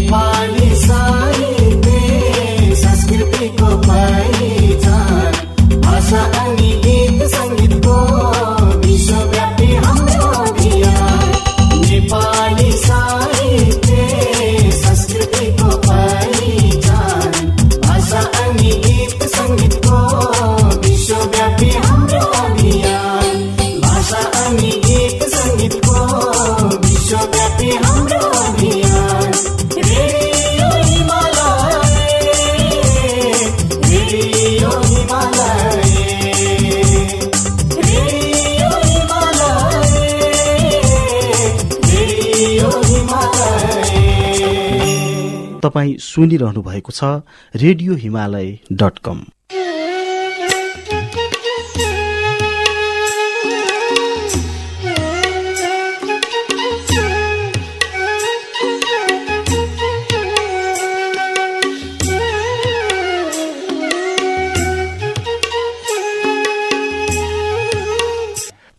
my तपाईँ सुनिरहनु भएको छ रेडियो हिमालय डट कम।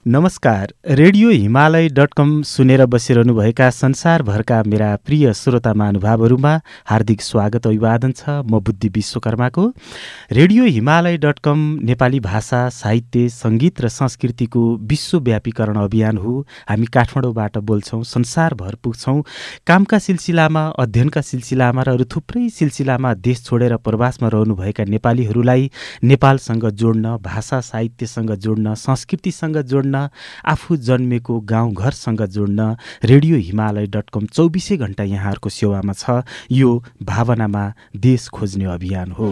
नमस्कार रेडियो हिमालय डट कम सुनेर बसिरहनुभएका संसारभरका मेरा प्रिय श्रोता महानुभावहरूमा हार्दिक स्वागत अभिवादन छ म बुद्धि विश्वकर्माको। Radio Himalaya dot com Nepali भाषा साहित्य सङ्गीत र संस्कृतिको विश्वव्यापीकरण अभियान हो। हामी काठमाडौँबाट बोल्छौँ संसारभर पुग्छौँ। कामका सिलसिलामा अध्ययनका सिलसिलामा र अरू थुप्रै सिलसिलामा देश छोडेर प्रवासमा रहनुभएका नेपालीहरूलाई नेपालसँग जोड्न भाषा साहित्यसँग जोड्न संस्कृतिसँग जोड्न आफू जन्मेको गाउँघरसँग जोड्न रेडियो हिमालय डट कम चौबिसै घन्टा यहाँहरूको सेवामा छ। यो भावनामा देश खोज्ने अभियान हो।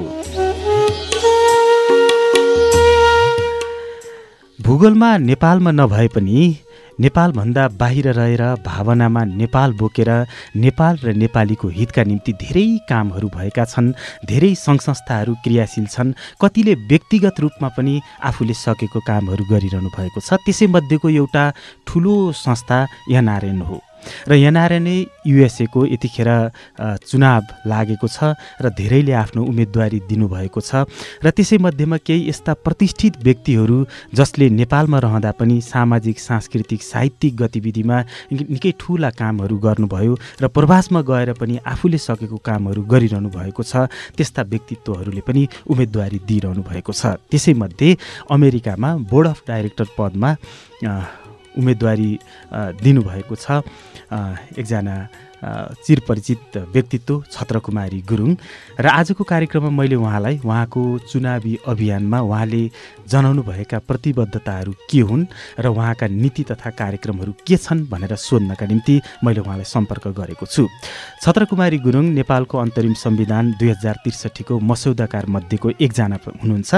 भूगोलमा नेपालमा नभए पनि नेपालभन्दा बाहिर रहेर भावनामा नेपाल बोकेर नेपाल र नेपालीको हितका निम्ति धेरै कामहरू भएका छन् धेरै सङ्घ संस्थाहरू क्रियाशील छन् कतिले व्यक्तिगत रूपमा पनि आफूले सकेको कामहरू गरिरहनु भएको छ। त्यसैमध्येको एउटा ठुलो संस्था एनआरएन हो। र एनआरएनए युएसएको यतिखेर चुनाव लागेको छ र धेरैले आफ्नो उम्मेदवारी दिनुभएको छ र त्यसैमध्येमा केही यस्ता प्रतिष्ठित व्यक्तिहरू जसले नेपालमा रहँदा पनि सामाजिक सांस्कृतिक साहित्यिक गतिविधिमा निकै ठुला कामहरू गर्नुभयो र प्रवासमा गएर पनि आफूले सकेको कामहरू गरिरहनु भएको छ त्यस्ता व्यक्तित्वहरूले पनि उम्मेदवारी दिइरहनु भएको छ। त्यसैमध्ये अमेरिकामा बोर्ड अफ डाइरेक्टर पदमा उम्मेदवारी दिनुभएको छ। एकजना चिरपरिचित व्यक्तित्व छत्रकुमारी गुरुङ। र आजको कार्यक्रममा मैले उहाँलाई उहाँको चुनावी अभियानमा उहाँले जनाउनुभएका प्रतिबद्धताहरू के हुन् र उहाँका नीति तथा कार्यक्रमहरू के छन् भनेर सोध्नका निम्ति मैले उहाँलाई सम्पर्क गरेको छु। छत्रकुमारी गुरुङ नेपालको अन्तरिम संविधान दुई हजार त्रिसठीको मस्यौदाकार मध्येको एकजना हुनुहुन्छ।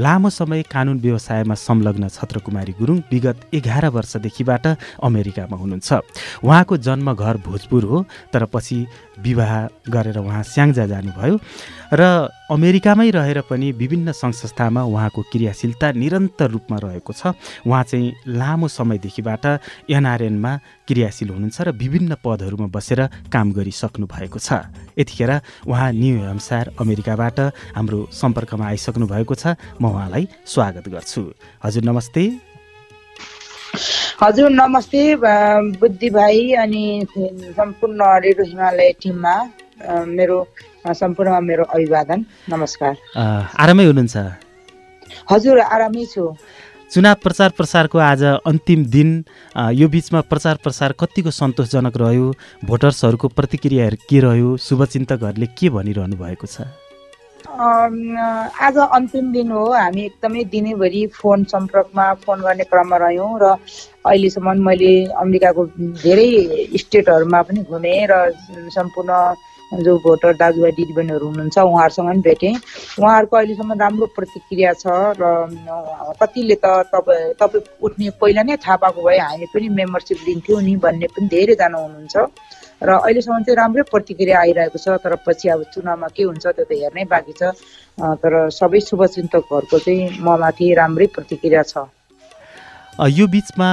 लामो समय कानुन व्यवसायमा संलग्न छत्रकुमारी गुरुङ विगत एघार वर्षदेखिबाट अमेरिकामा हुनुहुन्छ। उहाँको जन्म घर भोजपुर हो। तर पछि विवाह गरेर उहाँ स्याङ्जा जानुभयो। र अमेरिकामै रहेर पनि विभिन्न सङ्घ संस्थामा उहाँको क्रियाशीलता निरन्तर रूपमा रहेको छ। उहाँ चाहिँ लामो समयदेखिबाट एनआरएनमा क्रियाशील हुनुहुन्छ र विभिन्न पदहरूमा बसेर काम गरिसक्नु भएको छ। यतिखेर उहाँ न्यु हेम्सायर अमेरिकाबाट हाम्रो सम्पर्कमा आइसक्नु भएको छ। म उहाँलाई स्वागत गर्छु। हजुर नमस्ते। हजुर नमस्ते बुद्धि भाइ अनि सम्पूर्ण रेडियो हिमालय टिममा मेरो सम्पूर्णमा मेरो अभिवादन नमस्कार। आरामै हुनुहुन्छ? हजुर आरामै छु। चुनाव प्रचार प्रसारको आज अन्तिम दिन यो बिचमा प्रचार प्रसार कतिको सन्तोषजनक रह्यो? भोटर्सहरूको प्रतिक्रियाहरू के रह्यो? शुभचिन्तकहरूले के भनिरहनु भएको छ? आज अन्तिम दिन हो। हामी एकदमै दिनैभरि फोन सम्पर्कमा फोन गर्ने क्रममा रह्यौँ र अहिलेसम्म मैले अमेरिकाको धेरै स्टेटहरूमा पनि घुमेँ र सम्पूर्ण जो भोटर दाजुभाइ दिदीबहिनीहरू हुनुहुन्छ उहाँहरूसँग पनि भेटेँ। उहाँहरूको अहिलेसम्म राम्रो प्रतिक्रिया छ र कतिले त तपाईँ तपाईँ उठ्ने पहिला नै थाहा पाएको भए हामी पनि मेम्बरसिप लिन्थ्यौँ नि भन्ने पनि धेरैजना हुनुहुन्छ। र अहिलेसम्म चाहिँ राम्रै प्रतिक्रिया आइरहेको छ तर पछि अब चुनावमा के हुन्छ त्यो त हेर्नै बाँकी छ। तर सबै शुभचिन्तकहरूको चाहिँ ममाथि राम्रै प्रतिक्रिया छ। यो बिचमा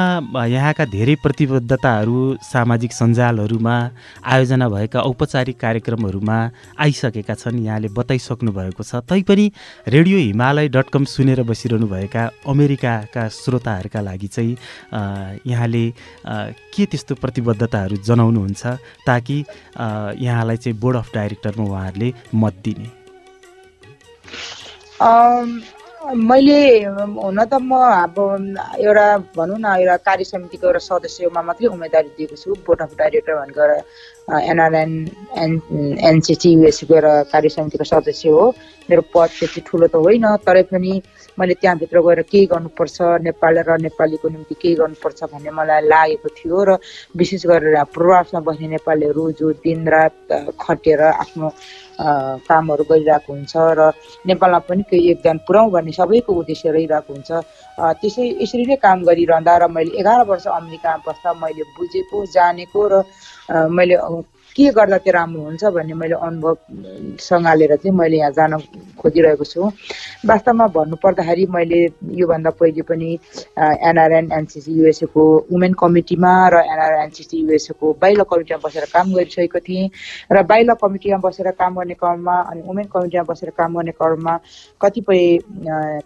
यहाँका धेरै प्रतिबद्धताहरू सामाजिक सञ्जालहरूमा आयोजना भएका औपचारिक कार्यक्रमहरूमा आइसकेका छन्। यहाँले बताइसक्नु भएको छ। तैपनि रेडियो हिमालय डट कम सुनेर बसिरहनुभएका अमेरिकाका श्रोताहरूका लागि चाहिँ यहाँले के त्यस्तो प्रतिबद्धताहरू जनाउनुहुन्छ ताकि यहाँलाई चाहिँ बोर्ड अफ डाइरेक्टरमा उहाँहरूले मत दिने? मैले हुन त म अब एउटा भनौँ न एउटा कार्य समितिको एउटा सदस्यमा मात्रै उम्मेदवारी दिएको छु बोर्ड अफ डाइरेक्टर भनेको एउटा एनआरएन एन एनसिसी युएससीको एउटा कार्य समितिको सदस्य हो। मेरो पद त्यति ठुलो त होइन तरै पनि मैले त्यहाँभित्र गएर केही गर्नुपर्छ नेपाल र नेपालीको निम्ति केही गर्नुपर्छ भन्ने मलाई लागेको थियो र विशेष गरेर प्रवासमा बस्ने नेपालीहरू जो दिनरात खटेर आफ्नो कामहरू गरिरहेको हुन्छ र नेपालमा पनि केही योगदान पुऱ्याउँ भन्ने सबैको उद्देश्य रहिरहेको हुन्छ। त्यसै यसरी नै काम गरिरहँदा र मैले एघार वर्ष अमेरिकामा बस्दा मैले बुझेको जानेको र मैले के गर्दा त्यो राम्रो हुन्छ भन्ने मैले अनुभव सँगालेर चाहिँ मैले यहाँ जान खोजिरहेको छु। वास्तवमा भन्नुपर्दाखेरि मैले योभन्दा पहिले पनि एनआरएन एनसिसी युएसएको वुमेन कमिटीमा र एनआरएन एनसिसी युएसएको बाहिर कमिटीमा बसेर काम गरिसकेको थिएँ र बाहिर कमिटीमा बसेर काम गर्ने क्रममा अनि वुमेन कमिटीमा बसेर काम गर्ने क्रममा कतिपय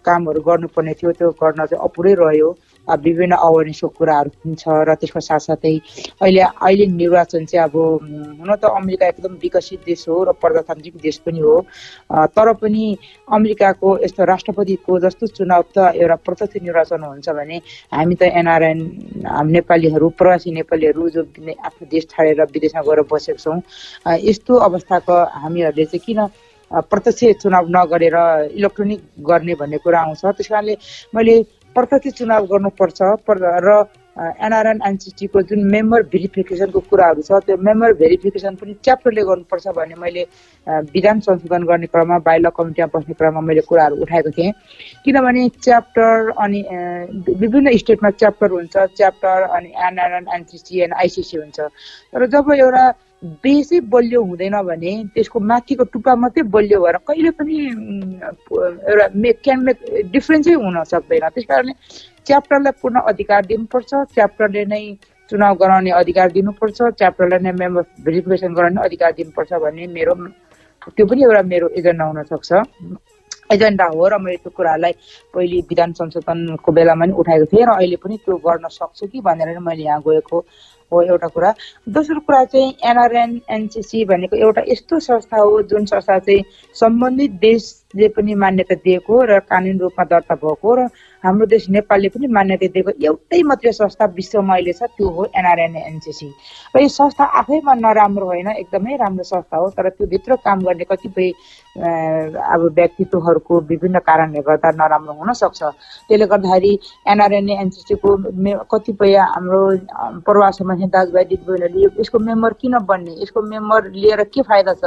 कामहरू गर्नुपर्ने थियो त्यो गर्न चाहिँ अपुरै रह्यो। विभिन्न अवेरनेसको कुराहरू पनि छ र त्यसको साथसाथै अहिले अहिले निर्वाचन चाहिँ अब हुन त अमेरिका एकदम विकसित देश हो र प्रजातान्त्रिक देश पनि हो। तर पनि अमेरिकाको यस्तो राष्ट्रपतिको जस्तो चुनाव त एउटा प्रत्यक्ष निर्वाचन हुन्छ भने हामी त एनआरएन नेपालीहरू प्रवासी नेपालीहरू जो आफ्नो देश छाडेर विदेशमा गएर बसेको छौँ यस्तो अवस्थाको हामीहरूले चाहिँ किन प्रत्यक्ष चुनाव नगरेर इलेक्ट्रोनिक गर्ने भन्ने कुरा आउँछ। त्यस कारणले मैले प्रत्यक्ष चुनाव गर्नुपर्छ र एनआरएन एनसिटीको जुन मेम्बर भेरिफिकेसनको कुराहरू छ त्यो मेम्बर भेरिफिकेसन पनि च्याप्टरले गर्नुपर्छ भन्ने मैले विधान संशोधन गर्ने क्रममा बाइल कमिटीमा बस्ने क्रममा मैले कुराहरू उठाएको थिएँ। किनभने च्याप्टर अनि विभिन्न स्टेटमा च्याप्टर हुन्छ च्याप्टर अनि एनआरएन एनसिसी एन्ड आइसिसी हुन्छ। तर जब एउटा बेसै बलियो हुँदैन भने त्यसको माथिको टुप्पा मात्रै बलियो भएर कहिले पनि एउटा मेक क्यान मेक डिफ्रेन्सै हुन सक्दैन। त्यस कारणले च्याप्टरलाई पूर्ण अधिकार दिनुपर्छ च्याप्टरले नै चुनाव गराउने अधिकार दिनुपर्छ च्याप्टरलाई नै मेम्बर भेरिफिकेसन गराउने अधिकार दिनुपर्छ भन्ने मेरो त्यो पनि एउटा मेरो एजेन्डा हुनसक्छ एजेन्डा हो र मैले त्यो कुराहरूलाई पहिले विधान संशोधनको बेलामा पनि उठाएको थिएँ र अहिले पनि त्यो गर्न सक्छु कि भनेर मैले यहाँ गएको हो एउटा कुरा। दोस्रो कुरा चाहिँ एनआरएन एनसिसी भनेको एउटा यस्तो संस्था हो जुन संस्था चाहिँ सम्बन्धित देशले पनि मान्यता दिएको र कानुन रूपमा दर्ता भएको र हाम्रो देश नेपालले पनि मान्यता दिएको एउटै मात्रै संस्था विश्वमा अहिले छ त्यो हो एनआरएन एनसिसी। र यो संस्था आफैमा नराम्रो होइन एकदमै राम्रो संस्था हो तर त्यो भित्र काम गर्ने कतिपय अब व्यक्तित्वहरूको विभिन्न कारणले गर्दा नराम्रो हुनसक्छ त्यसले गर्दाखेरि एनआरएनए एनसिसीको कतिपय हाम्रो प्रवासमा दाजुभाइ दिदीबहिनीहरूले यसको मेम्बर किन बन्ने? यसको मेम्बर लिएर के फाइदा छ?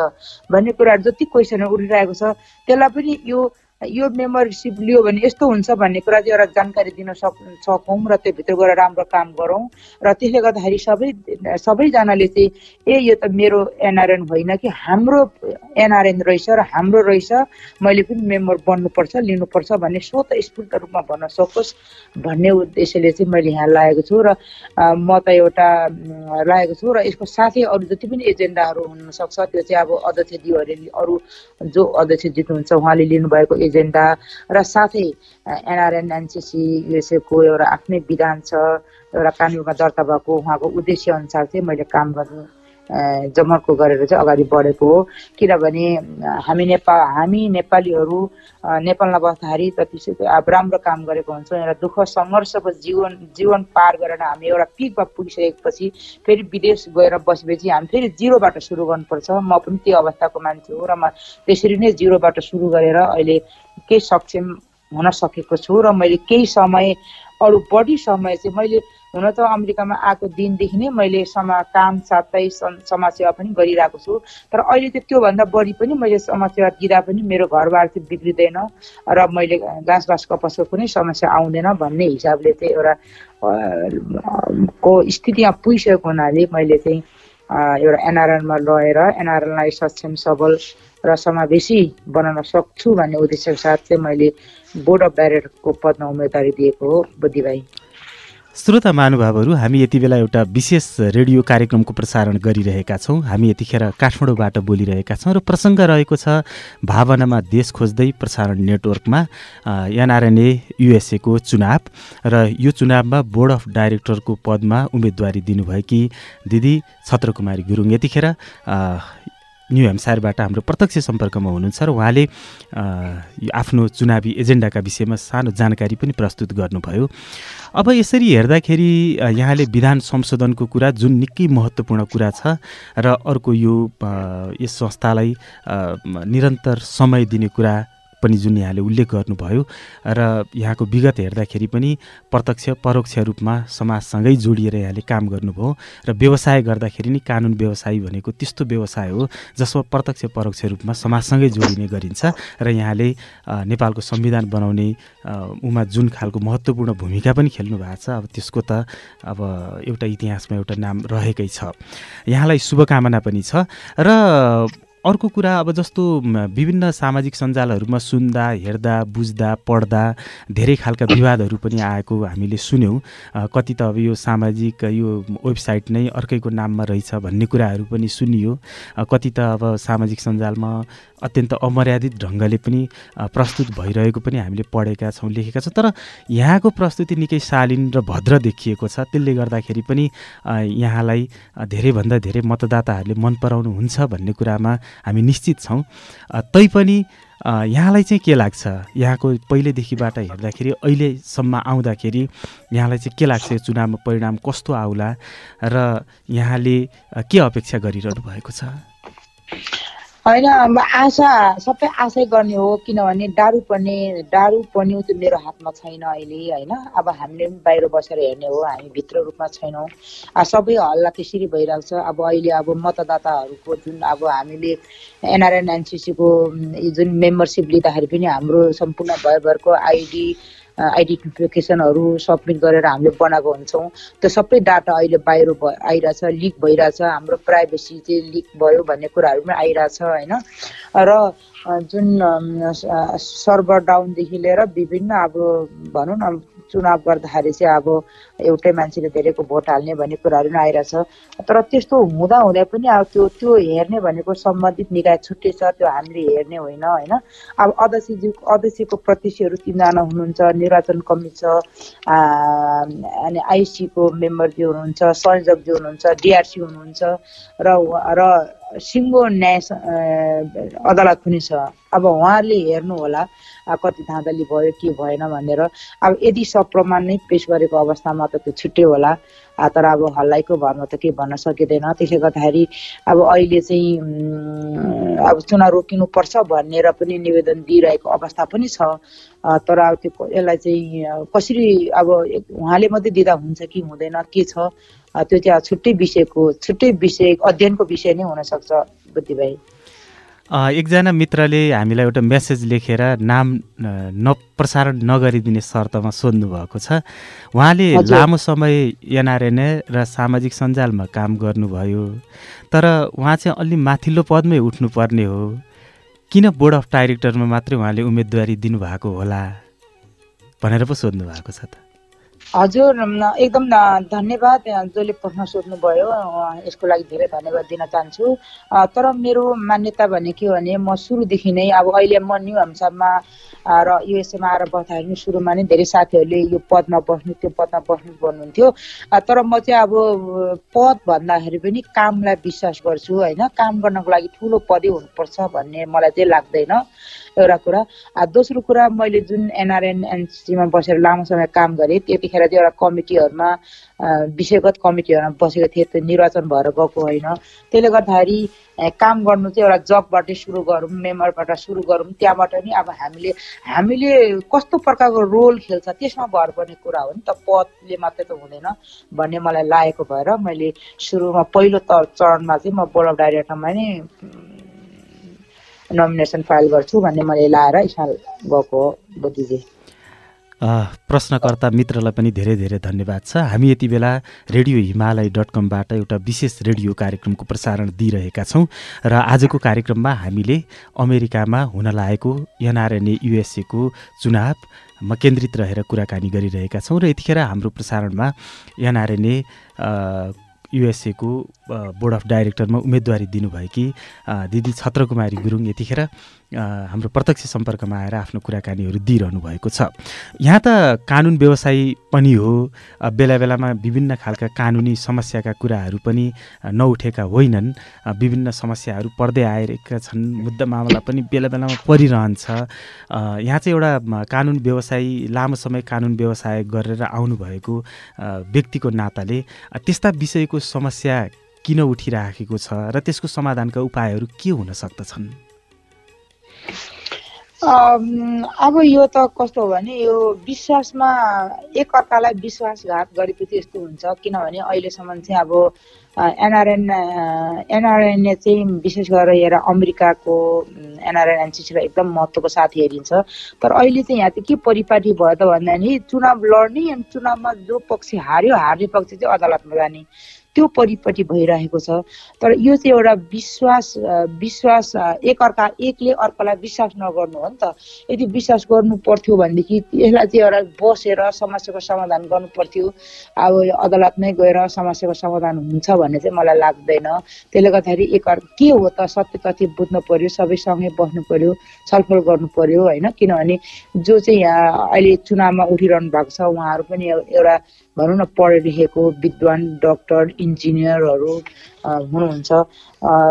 भन्ने कुराहरू जति क्वेसनहरू उठिरहेको छ त्यसलाई पनि यो यो मेम्बरसिप लियो भने यस्तो हुन्छ भन्ने कुरा चाहिँ एउटा जानकारी दिन सक् सकौँ र त्योभित्र गएर राम्रो काम गरौँ। र त्यसले गर्दाखेरि सबै सबैजनाले चाहिँ ए यो त मेरो एनआरएन होइन कि हाम्रो एनआरएन रहेछ र हाम्रो रहेछ मैले पनि मेम्बर बन्नुपर्छ लिनुपर्छ भन्ने स्वत स्फूर्त रूपमा भन्न सकोस् भन्ने उद्देश्यले चाहिँ मैले यहाँ लागेको छु र म त एउटा लागेको छु र यसको साथै अरू जति पनि एजेन्डाहरू हुनसक्छ त्यो चाहिँ अब अध्यक्षज्यूहरूले अरू जो अध्यक्ष जित्नुहुन्छ उहाँले लिनुभएको एजेन्डा र साथै एनआरएन एनसिसी युएसएको एउटा आफ्नै विधान छ एउटा कानुनमा दर्ता भएको उहाँको उद्देश्य अनुसार चाहिँ मैले काम गर्नु जमर्को गरेर चाहिँ अगाडि बढेको हो। किनभने हामी नेपाल हामी नेपालीहरू नेपालमा बस्दाखेरि जति अब राम्रो काम गरेको हुन्छौँ एउटा दुःख सङ्घर्षको जीवन जीवन पार गरेर हामी एउटा पिकमा पुगिसकेपछि फेरि विदेश गएर बसेपछि हामी फेरि जिरोबाट सुरु गर्नुपर्छ। म पनि त्यो अवस्थाको मान्छे हो र म त्यसरी नै जिरोबाट सुरु गरेर अहिले केही सक्षम हुन सकेको छु र मैले केही समय अरू बढी समय चाहिँ मैले हुन त अमेरिकामा आएको दिनदेखि नै मैले समा काम साथै समाजसेवा पनि गरिरहेको छु। तर अहिले चाहिँ त्योभन्दा बढी पनि मैले समाजसेवा दिँदा पनि मेरो घरबार चाहिँ बिग्रिँदैन र मैले घाँस बाँस कपसको कुनै समस्या आउँदैन भन्ने हिसाबले चाहिँ एउटा को स्थितिमा पुगिसकेको हुनाले मैले चाहिँ एउटा एनआरएनमा रहेर एनआरएनलाई सक्षम सबल र समावेशी बनाउन सक्छु भन्ने उद्देश्यको साथ चाहिँ मैले बोर्ड अफ डाइरेक्टरको पदमा उम्मेदवारी दिएको हो बुद्धि भाइ श्रोता महानुभावहरू हामी यति बेला एउटा विशेष रेडियो कार्यक्रमको प्रसारण गरिरहेका छौँ। हामी यतिखेर काठमाडौँबाट बोलिरहेका छौँ र प्रसङ्ग रहेको छ भावनामा देश खोज्दै प्रसारण नेटवर्कमा एनआरएनए युएसएको चुनाव र यो चुनावमा बोर्ड अफ डाइरेक्टरको पदमा उम्मेदवारी दिनुभएकी दिदी छत्रकुमारी गुरुङ यतिखेर न्यु हेम्सायरबाट हाम्रो प्रत्यक्ष सम्पर्कमा हुनुहुन्छ र उहाँले आफ्नो चुनावी एजेन्डाका विषयमा सानो जानकारी पनि प्रस्तुत गर्नुभयो। अब यसरी हेर्दाखेरि यहाँले विधान संशोधनको कुरा जुन निकै महत्त्वपूर्ण कुरा छ र अर्को यो यस संस्थालाई निरन्तर समय दिने कुरा पनि जुन यहाँले उल्लेख गर्नुभयो र यहाँको विगत हेर्दाखेरि पनि प्रत्यक्ष परोक्ष रूपमा समाजसँगै जोडिएर यहाँले काम गर्नुभयो र व्यवसाय गर्दाखेरि नि कानुन व्यवसाय भनेको त्यस्तो व्यवसाय हो जसमा प्रत्यक्ष परोक्ष रूपमा समाजसँगै जोडिने गरिन्छ र यहाँले नेपालको संविधान बनाउने उमा जुन खालको महत्त्वपूर्ण भूमिका पनि खेल्नु भएको छ अब त्यसको त अब एउटा इतिहासमा एउटा नाम रहेकै छ। यहाँलाई शुभकामना पनि छ र अर्को कुरा अब जस्तो विभिन्न सामाजिक सञ्जालहरूमा सुन्दा हेर्दा बुझ्दा पढ्दा धेरै खालका विवादहरू पनि आएको हामीले सुन्यौँ। कति त अब यो सामाजिक यो वेबसाइट नै अर्कैको नाममा रहेछ भन्ने कुराहरू पनि सुनियो। कति त अब सामाजिक सञ्जालमा अत्यन्त अमर्यादित ढङ्गले पनि प्रस्तुत भइरहेको पनि हामीले पढेका छौँ लेखेका छौँ। तर यहाँको प्रस्तुति निकै शालीन र भद्र देखिएको छ। त्यसले गर्दाखेरि पनि यहाँलाई धेरैभन्दा धेरै मतदाताहरूले मन पराउनुहुन्छ भन्ने कुरामा हामी निश्चित छौँ। तैपनि यहाँलाई चाहिँ के लाग्छ? यहाँको पहिलेदेखिबाट हेर्दाखेरि अहिलेसम्म आउँदाखेरि यहाँलाई चाहिँ के लाग्छ? यो चुनावमा परिणाम कस्तो आउला? र यहाँले के अपेक्षा गरिरहनु भएको छ? होइन अब आशा सबै आशै गर्ने हो किनभने दारु पर्ने दारु पर्ने त्यो मेरो हातमा छैन अहिले होइन। अब हामीले पनि बाहिर बसेर हेर्ने हो हामी भित्र रूपमा छैनौँ। सबै हल्ला त्यसरी भइरहेको छ। अब अहिले अब मतदाताहरूको जुन अब हामीले एनआरएन एनसिसीको जुन मेम्बरसिप लिँदाखेरि पनि हाम्रो सम्पूर्ण भयभरको आइडी आइडेन्टिफिकेसनहरू सब्मिट गरेर हामीले बनाएको हुन्छौँ। त्यो सबै डाटा अहिले बाहिर भ आइरहेछ लिक भइरहेछ। हाम्रो प्राइभेसी चाहिँ लिक भयो भन्ने कुराहरू पनि आइरहेछ होइन? र जुन सर्भर डाउनदेखि लिएर विभिन्न अब भनौँ न चुनाव गर्दाखेरि चाहिँ अब एउटै मान्छेले धेरैको भोट हाल्ने भन्ने कुराहरू पनि आइरहेछ। तर त्यस्तो हुँदा हुँदै पनि अब त्यो त्यो हेर्ने भनेको सम्बन्धित निकाय छुट्टै छ त्यो हामीले हेर्ने होइन होइन। अब अध्यक्षज्यू अध्यक्षको प्रत्यक्षहरू तिनजना हुनुहुन्छ निर्वाचन कमिटी छ अनि आइसीको मेम्बरज्यू हुनुहुन्छ संयोजकज्यू हुनुहुन्छ डिआरसी हुनुहुन्छ र र सिङ्गो न्याय अदालत पनि छ। अब उहाँहरूले हेर्नु होला कति धाँधली भयो के भएन भनेर। अब यदि सप्रमाण नै पेस गरेको अवस्थामा त त्यो छुट्टै होला। तर अब हल्लाइको भरमा त केही भन्न सकिँदैन। त्यसले गर्दाखेरि अब अहिले चाहिँ अब चुनाव रोकिनुपर्छ भनेर पनि निवेदन दिइरहेको अवस्था पनि छ। तर अब त्यो यसलाई चाहिँ कसरी अब उहाँले मात्रै दिँदा हुन्छ कि हुँदैन के छ? त्यो चाहिँ छुट्टै विषयको छुट्टै विषय अध्ययनको विषय नै हुनसक्छ बुद्धि भाइ एकजना मित्रले हामीलाई एउटा मेसेज लेखेर नाम नप्रसारण नगरिदिने शर्तमा सोध्नु भएको छ। उहाँले लामो समय एनआरएनए र सामाजिक सञ्जालमा काम गर्नुभयो तर उहाँ चाहिँ अलि माथिल्लो पदमै उठ्नुपर्ने हो। किन बोर्ड अफ डाइरेक्टरमा मात्रै उहाँले उम्मेदवारी दिनुभएको होला भनेर पो सोध्नु भएको छ त। हजुर एकदम धन्यवाद जसले प्रश्न सोध्नुभयो। यसको लागि धेरै धन्यवाद दिन चाहन्छु। तर मेरो मान्यता भने के हो भने म सुरुदेखि नै अब अहिले म न्यु हाम्सामा र युएसएमा आएर बस्दाखेरि सुरुमा नै धेरै साथीहरूले यो पदमा बस्नु त्यो पदमा बस्नु भन्नुहुन्थ्यो। तर म चाहिँ अब पद भन्दाखेरि पनि कामलाई विश्वास गर्छु होइन? काम गर्नको लागि ठुलो पदै हुनुपर्छ भन्ने मलाई चाहिँ लाग्दैन एउटा कुरा। दोस्रो कुरा मैले जुन एनआरएन एनसीमा बसेर लामो समय काम गरेँ त्यतिखेर चाहिँ एउटा कमिटीहरूमा विषयगत कमिटीहरूमा बसेको थिएँ त्यो निर्वाचन भएर गएको होइन। त्यसले गर्दाखेरि काम गर्नु चाहिँ एउटा जबबाटै सुरु गरौँ मेम्बरबाट सुरु गरौँ त्यहाँबाट नि अब हामीले हामीले कस्तो प्रकारको रोल खेल्छ त्यसमा भर पर्ने कुरा हो नि त पदले मात्रै त हुँदैन भन्ने मलाई लागेको भएर मैले सुरुमा पहिलो त चरणमा चाहिँ म बोर्ड अफ डाइरेक्टरमा नै नोमिनेसन फाइल गर्छु भन्ने मैले लाएर इसाल गएको बुद्धिजी। प्रश्नकर्ता मित्रलाई पनि धेरै धेरै धन्यवाद छ। हामी यति बेला रेडियो हिमालय डट कमबाट एउटा विशेष रेडियो कार्यक्रमको प्रसारण दिइरहेका छौँ र आजको कार्यक्रममा हामीले अमेरिकामा हुन लागेको एनआरएनए युएसएको चुनावमा केन्द्रित रहेर कुराकानी गरिरहेका छौँ र यतिखेर हाम्रो प्रसारणमा एनआरएनए युएसएको बोर्ड अफ डाइरेक्टरमा उम्मेदवारी दिनुभएकी दिदी छत्रकुमारी गुरुङ यतिखेर हाम्रो प्रत्यक्ष सम्पर्कमा आएर आफ्नो कुराकानीहरू दिइरहनु भएको छ। यहाँ त कानुन व्यवसायी पनि हो बेला बेलामा विभिन्न खालका कानुनी समस्याका कुराहरू पनि नउठेका होइनन्। विभिन्न समस्याहरू पर्दै आएका छन् मुद्दा मामला पनि बेला बेलामा परिरहन्छ। यहाँ चाहिँ एउटा कानुन व्यवसायी लामो समय कानुन व्यवसाय गरेर आउनुभएको व्यक्तिको नाताले। त्यस्ता विषयको समस्या किन उठिराखेको छ र त्यसको समाधानका उपायहरू के हुन सक्दछन् अब यो त कस्तो हो भने यो विश्वासमा एकअर्कालाई विश्वासघात गरेपछि यस्तो हुन्छ। किनभने अहिलेसम्म चाहिँ अब एनआरएन एनआरएनए चाहिँ विशेष गरेर हेर अमेरिकाको एनआरएन एनसिसीलाई एकदम महत्त्वको साथ हेरिन्छ। तर अहिले चाहिँ यहाँ चाहिँ के परिपाटी भयो त भन्दा चुनाव लड्ने अनि चुनावमा जो पक्ष हार्यो हार्ने पक्ष चाहिँ अदालतमा जाने। त्यो परिपट्टि भइरहेको छ। तर यो चाहिँ एउटा विश्वास विश्वास एकअर्का एकले अर्कालाई विश्वास नगर्नु हो नि त। यदि विश्वास गर्नु पर्थ्यो भनेदेखि यसलाई चाहिँ एउटा बसेर समस्याको समाधान गर्नु पर्थ्यो। अब अदालतमै गएर समस्याको समाधान हुन्छ भन्ने चाहिँ मलाई लाग्दैन। त्यसले गर्दाखेरि एकअर्का के हो त? सत्य तथ्य बुझ्नु पर्यो सबैसँगै बस्नु पर्यो छलफल गर्नु पर्यो होइन? किनभने जो चाहिँ यहाँ अहिले चुनावमा उठिरहनु भएको छ उहाँहरू पनि एउटा भनौँ न पढे लेखेको विद्वान डक्टर इन्जिनियरहरू हुनुहुन्छ।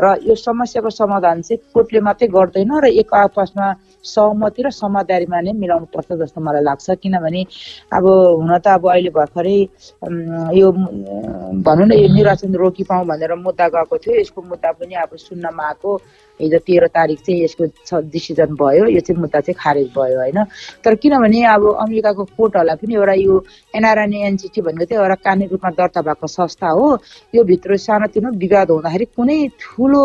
र यो समस्याको समाधान चाहिँ कोर्टले मात्रै गर्दैन र एक आपसमा सहमति र समझदारीमा नै मिलाउनु पर्छ जस्तो मलाई लाग्छ। किनभने अब हुन त अब अहिले भर्खरै यो भनौँ न यो निर्वाचन रोकिपाउँ भनेर मुद्दा गएको थियो। यसको मुद्दा पनि अब सुन्नमा आएको हिजो तेह्र तारिक चाहिँ यसको छ डिसिजन भयो। यो चाहिँ मुद्दा चाहिँ खारेज भयो होइन? तर किनभने अब अमेरिकाको कोर्टहरूलाई पनि एउटा यो एनआरएनए एनसिटी भनेको चाहिँ एउटा कानुनी रूपमा दर्ता भएको संस्था हो। यो भित्र सानोतिनो विवाद हुँदाखेरि कुनै ठुलो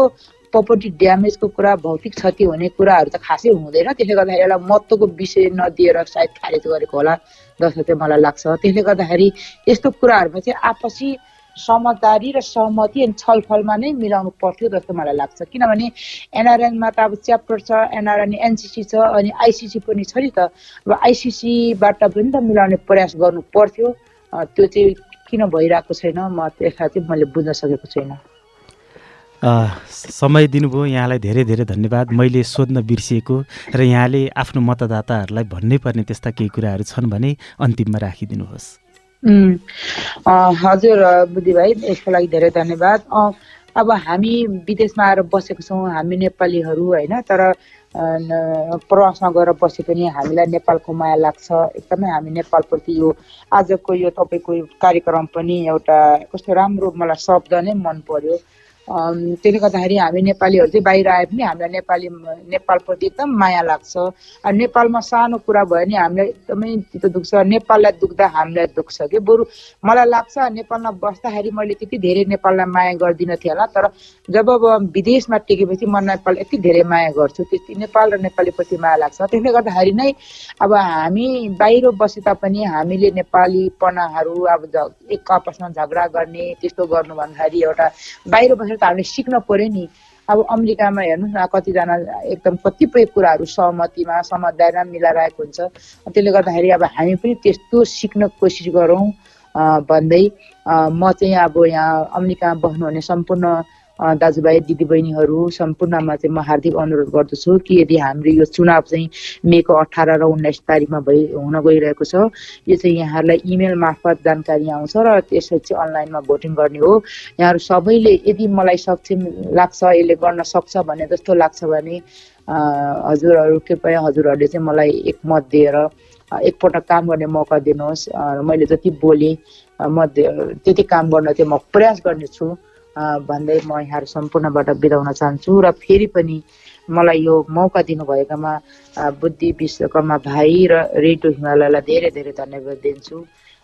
प्रपर्टी ड्यामेजको कुरा भौतिक क्षति हुने कुराहरू त खासै हुँदैन। त्यसले गर्दाखेरि एउटा महत्त्वको विषय नदिएर सायद खारेज गरेको होला जस्तो चाहिँ मलाई लाग्छ। त्यसले गर्दाखेरि यस्तो कुराहरूमा चाहिँ आपसी समझदारी र सहमति अनि छलफलमा नै मिलाउनु पर्थ्यो जस्तो मलाई लाग्छ। किनभने एनआरएनमा त अब च्याप्टर छ एनआरएन एनसिसी छ अनि आइसिसी पनि छ नि त। अब आइसिसीबाट पनि त मिलाउने प्रयास गर्नु पर्थ्यो। त्यो चाहिँ किन भइरहेको छैन? म त्यसलाई चाहिँ मैले बुझ्न सकेको छैन। समय दिनुभयो। यहाँलाई धेरै धेरै धन्यवाद। मैले सोध्न बिर्सिएको र यहाँले आफ्नो मतदाताहरूलाई भन्नै पर्ने त्यस्ता केही कुराहरू छन् भने अन्तिममा राखिदिनुहोस्। हजुर बुद्धि भाइ यसको लागि धेरै धन्यवाद। अब हामी विदेशमा आएर बसेको छौँ हामी नेपालीहरू होइन? तर प्रवासमा गएर बसे पनि हामीलाई नेपालको माया लाग्छ। एकदमै हामी नेपालप्रति यो आजको यो तपाईँको कार्यक्रम पनि एउटा कस्तो राम्रो मलाई शब्द नै मन पर्यो। त्यसले गर्दाखेरि हामी नेपालीहरू चाहिँ बाहिर आए पनि हामीलाई नेपाली नेपालप्रति एकदम माया लाग्छ। अब नेपालमा सानो कुरा भयो भने हामीलाई एकदमै चित्त दुख्छ। नेपाललाई दुख्दा हामीलाई दुख्छ कि? बरु मलाई लाग्छ नेपालमा बस्दाखेरि मैले त्यति धेरै नेपाललाई माया गर्दिनँ थिएँ होला। तर जब विदेशमा टेकेपछि म नेपाल यति धेरै माया गर्छु त्यति नेपाल र नेपालीप्रति माया लाग्छ। त्यसले गर्दाखेरि नै अब हामी बाहिर बसे तापनि हामीले नेपालीपनाहरू अब एक आपसमा झगडा गर्ने त्यस्तो गर्नु भन्दाखेरि एउटा बाहिर बसेर त हामीले सिक्न पर्यो नि। अब अमेरिकामा हेर्नुहोस् न कतिजना एकदम कतिपय कुराहरू सहमतिमा समझदारीमा मिलाइरहेको हुन्छ। त्यसले गर्दाखेरि अब हामी पनि त्यस्तो सिक्न कोसिस गरौँ भन्दै म चाहिँ अब यहाँ अमेरिकामा बस्नुहुने सम्पूर्ण दाजुभाइ दिदीबहिनीहरू सम्पूर्णमा चाहिँ म हार्दिक अनुरोध गर्दछु कि यदि हाम्रो यो चुनाव चाहिँ मेको अठार र उन्नाइस तारिकमा भइ हुन गइरहेको छ यो चाहिँ यहाँहरूलाई इमेल मार्फत जानकारी आउँछ र त्यसपछि अनलाइनमा भोटिङ गर्ने हो। यहाँहरू सबैले यदि मलाई सक्षम लाग्छ यसले गर्न सक्छ भन्ने जस्तो लाग्छ भने हजुरहरू कृपया हजुरहरूले चाहिँ मलाई एक मत दिएर एकपटक काम गर्ने मौका दिनुहोस्। मैले जति बोलेँ म त्यति काम गर्न चाहिँ म प्रयास गर्नेछु। भन्दै म यहाँहरू सम्पूर्णबाट बिदाउन चाहन्छु र फेरि पनि मलाई यो मौका दिनुभएकोमा बुद्धि विश्वकर्मा भाइ र रेडियो हिमालयलाई धेरै धेरै धन्यवाद दिन्छु।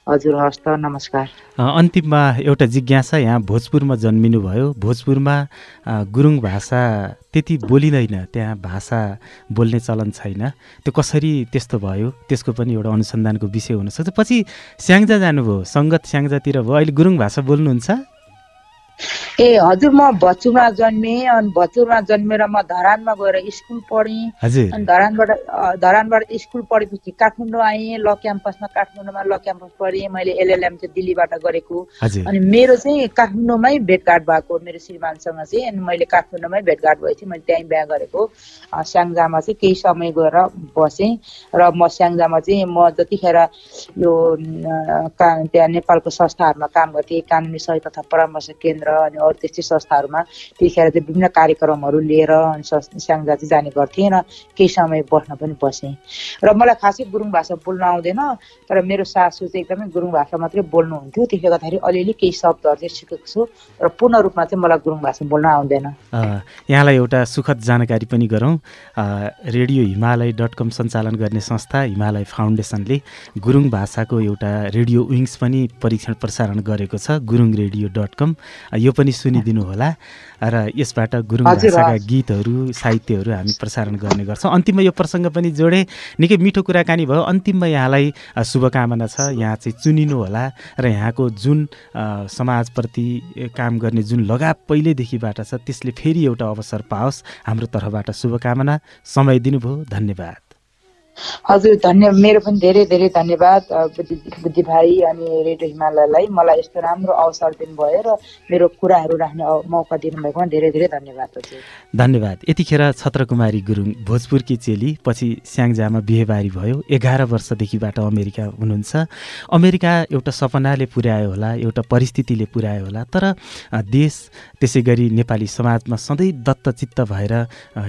हजुर हस् त नमस्कार। अन्तिममा एउटा जिज्ञासा यहाँ भोजपुरमा जन्मिनुभयो। भोजपुरमा गुरुङ भाषा त्यति बोलिँदैन त्यहाँ भाषा बोल्ने चलन छैन। त्यो कसरी त्यस्तो भयो? त्यसको पनि एउटा अनुसन्धानको विषय हुनसक्छ। पछि स्याङ्जा जानुभयो सङ्गत स्याङ्जातिर भयो। अहिले गुरुङ भाषा बोल्नुहुन्छ? ए हजुर म भचुरमा जन्मेँ अनि भचुरमा जन्मेर म धरानमा गएर स्कुल पढेँ। अनि धरानबाट धरानबाट स्कुल पढेपछि काठमाडौँ आएँ ल क्याम्पसमा काठमाडौँमा ल क्याम्पस पढेँ मैले एलएलएम चाहिँ दिल्लीबाट गरेको। अनि मेरो चाहिँ काठमाडौँमै भेटघाट भएको मेरो श्रीमानसँग चाहिँ अनि मैले काठमाडौँमै भेटघाट भएपछि मैले त्यहीँ बिहा गरेको। स्याङ्जामा चाहिँ केही समय गएर बसेँ र म स्याङ्जामा चाहिँ म जतिखेर यो त्यहाँ नेपालको संस्थाहरूमा काम गर्थेँ कानुनी सहयोग तथा परामर्श केन्द्र केन्द्र अनि अरू त्यस्तै संस्थाहरूमा त्यतिखेर चाहिँ विभिन्न कार्यक्रमहरू लिएर अनि स्याङ्जा चाहिँ जाने गर्थेँ र केही समय बस्न पनि बसेँ। र मलाई खासै गुरुङ भाषा बोल्न आउँदैन तर मेरो सासू चाहिँ एकदमै गुरुङ भाषा मात्रै बोल्नुहुन्थ्यो त्यसले गर्दाखेरि अलिअलि केही शब्दहरू चाहिँ सिकेको छु र पूर्ण रूपमा चाहिँ मलाई गुरुङ भाषा बोल्न आउँदैन। यहाँलाई एउटा सुखद जानकारी पनि गरौँ। रेडियो हिमालय डट कम सञ्चालन गर्ने संस्था हिमालय फाउन्डेसनले गुरुङ भाषाको एउटा रेडियो विङ्स पनि परीक्षण प्रसारण गरेको छ गुरुङ रेडियो डट कम। यो पनि सुनिदिनु होला। र यसबाट गुरुङ भाषाका गीतहरू साहित्यहरू हामी प्रसारण गर्ने गर्छौँ। अन्तिममा यो प्रसङ्ग पनि जोडे। निकै मिठो कुराकानी भयो। अन्तिममा यहाँलाई शुभकामना छ। यहाँ चाहिँ चुनिनु होला र यहाँको जुन समाजप्रति काम गर्ने जुन लगाव पहिल्यैदेखिबाट छ त्यसले फेरि एउटा अवसर पाओस्। हाम्रो तर्फबाट शुभकामना। समय दिनुभयो। धन्यवाद। हजुर धन्य मेरो पनि धेरै धेरै धन्यवाद बुद्धि भाइ अनि रेडियो हिमालयलाई। मलाई यस्तो राम्रो अवसर दिनुभयो र मेरो कुराहरू राख्ने मौका दिनुभएकोमा धेरै धेरै धन्यवाद धन्यवाद। यतिखेर छत्रकुमारी गुरुङ भोजपुरकी चेली पछि स्याङ्जामा बिहेबारी भयो एघार वर्षदेखिबाट अमेरिका हुनुहुन्छ। अमेरिका एउटा सपनाले पुर्यायो होला एउटा परिस्थितिले पुर्यायो होला तर देश त्यसै गरी नेपाली समाजमा सधैँ दत्तचित्त भएर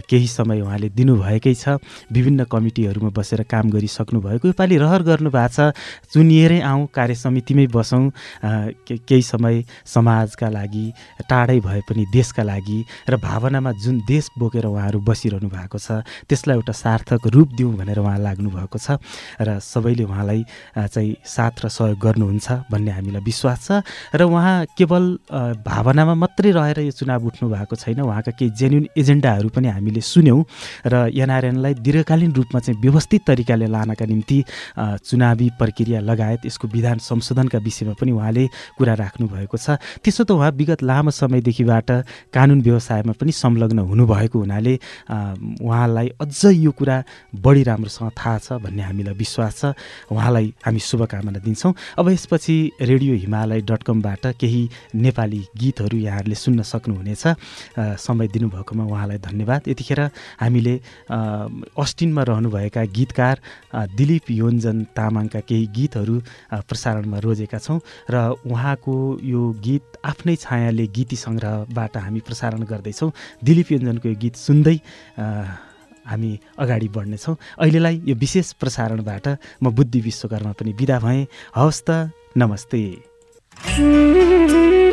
केही समय उहाँले दिनुभएकै छ। विभिन्न कमिटीहरूमा बसेर काम गरिसक्नु भएको योपालि रहर गर्नु भएको छ। चुनिएरै आउँ कार्य समितिमै बसौँ केही समय समाजका लागि टाढै भए पनि देशका लागि र भावनामा जुन देश बोकेर उहाँहरू बसिरहनु भएको छ त्यसलाई एउटा सार्थक रूप दिउँ भनेर उहाँ लाग्नु भएको छ। र सबैले उहाँलाई चाहिँ साथ र सहयोग गर्नुहुन्छ भन्ने हामीलाई विश्वास छ। र उहाँ केवल भावनामा मात्रै रहेर यो चुनाव उठ्नु भएको छैन। उहाँका केही जेन्युन एजेन्डाहरू पनि हामीले सुन्यौँ। र एनआरएनलाई दीर्घकालीन रूपमा चाहिँ व्यवस्थित तरिकाले लानका निम्ति चुनावी प्रक्रिया लगायत यसको विधान संशोधनका विषयमा पनि उहाँले कुरा राख्नुभएको छ। त्यसो त उहाँ विगत लामो समयदेखिबाट कानुन व्यवसायमा पनि संलग्न हुनुभएको हुनाले उहाँलाई अझ यो कुरा बढी राम्रोसँग थाहा छ भन्ने हामीलाई विश्वास छ। उहाँलाई हामी शुभकामना दिन्छौँ। अब यसपछि रेडियो हिमालय डट कमबाट केही नेपाली गीतहरू यहाँहरूले सुन्न सक्नुहुनेछ। समय दिनुभएकोमा उहाँलाई धन्यवाद। यतिखेर हामीले अस्टिनमा रहनुभएका गीतकार दिलीप योन्जन तामाङका केही गीतहरू प्रसारणमा रोजेका छौँ र उहाँको यो गीत आफ्नै छायाले गीती सङ्ग्रहबाट हामी प्रसारण गर्दैछौँ। दिलीप योन्जनको यो गीत सुन्दै हामी अगाडि बढ्नेछौँ। अहिलेलाई यो विशेष प्रसारणबाट म बुद्धि विश्वकर्मा पनि बिदा भएँ। हवस् त नमस्ते।